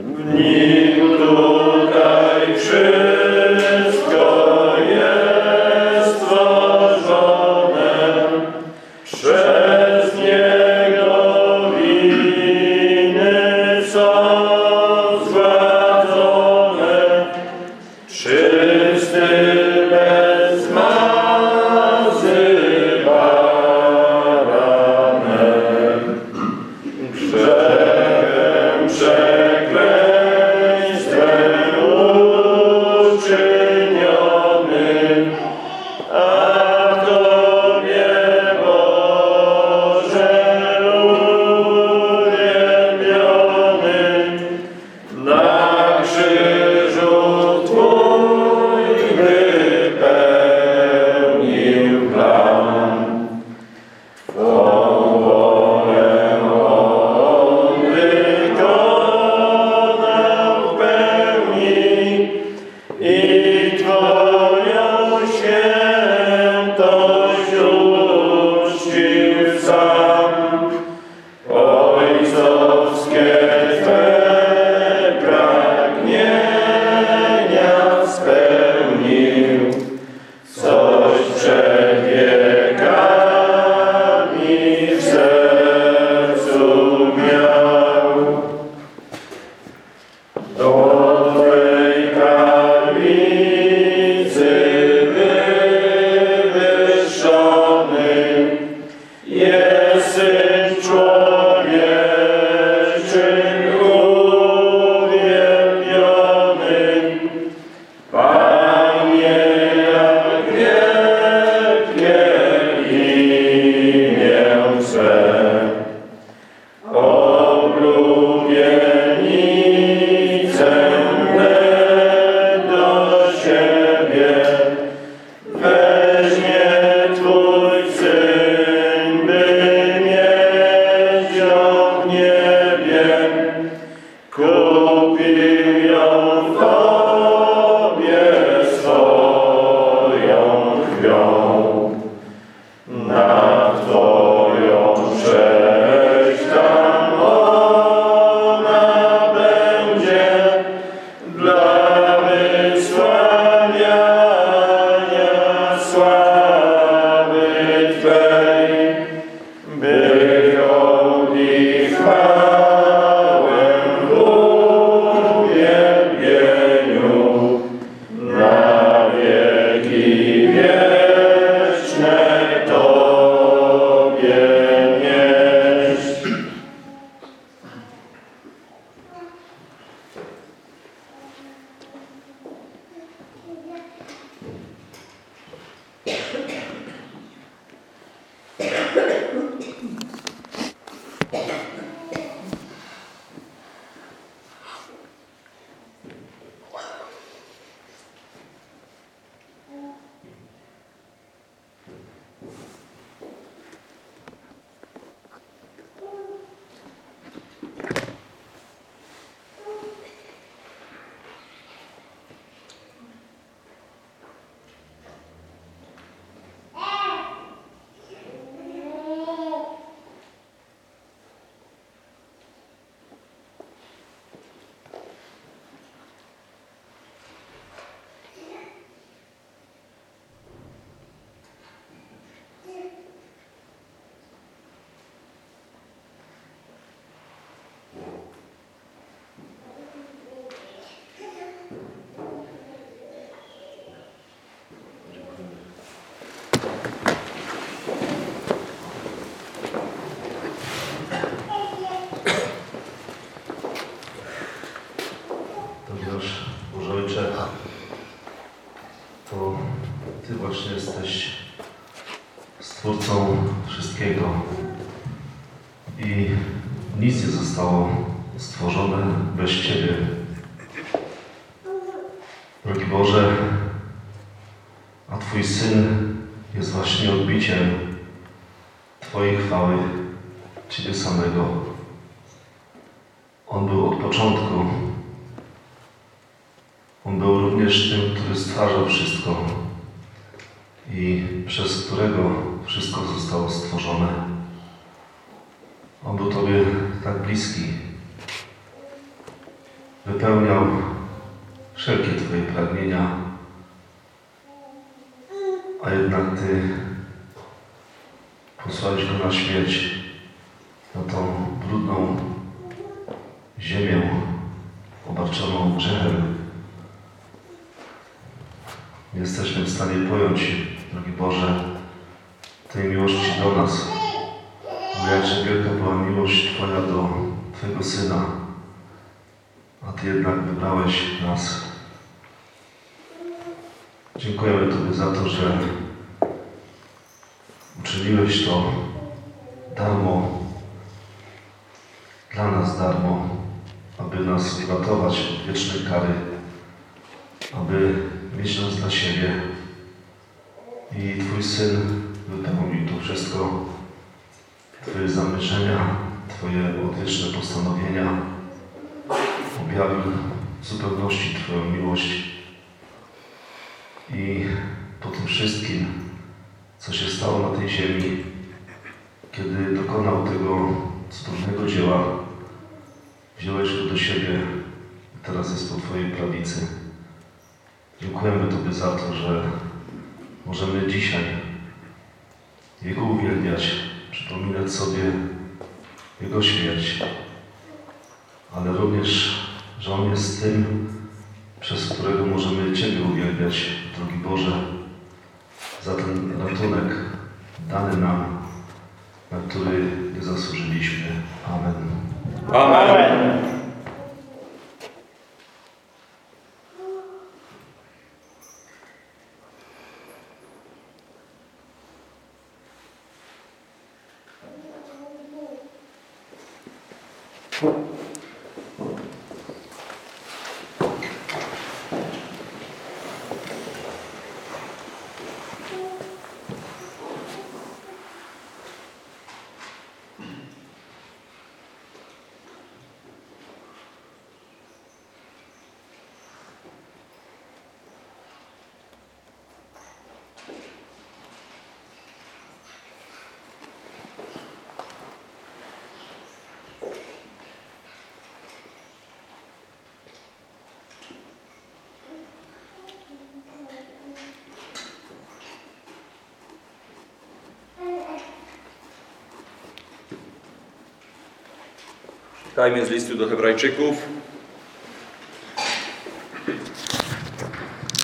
W Jesus. To Ty właśnie jesteś Stwórcą wszystkiego i nic nie zostało stworzone bez Ciebie. Drogi Boże, a Twój Syn jest właśnie odbiciem Twojej chwały, Ciebie samego. On był od początku. On był również tym, który stwarzał wszystko i przez którego wszystko zostało stworzone. On był Tobie tak bliski. Wypełniał wszelkie Twoje pragnienia, a jednak Ty posłałeś Go na śmierć, na tą brudną ziemię obarczoną grzechem. Nie jesteśmy w stanie pojąć, drogi Boże, tej miłości do nas. Bo jakże wielka była miłość Twoja do Twojego Syna, a Ty jednak wybrałeś nas. Dziękujemy Tobie za to, że uczyniłeś to darmo, dla nas darmo, aby nas uratować od wiecznej kary, aby mieć nas dla siebie. I Twój Syn wypełnił to wszystko, Twoje zamierzenia, Twoje odwieczne postanowienia, objawił w zupełności Twoją miłość. I po tym wszystkim, co się stało na tej ziemi, kiedy dokonał tego cudownego dzieła, wziąłeś go do siebie teraz jest po Twojej prawicy. Dziękujemy Tobie za to, że możemy dzisiaj Jego uwielbiać, przypominać sobie Jego śmierć, ale również, że On jest tym, przez którego możemy Ciebie uwielbiać, drogi Boże, za ten ratunek dany nam, na który nie zasłużyliśmy. Amen. Amen. Czytajmy z listu do Hebrajczyków.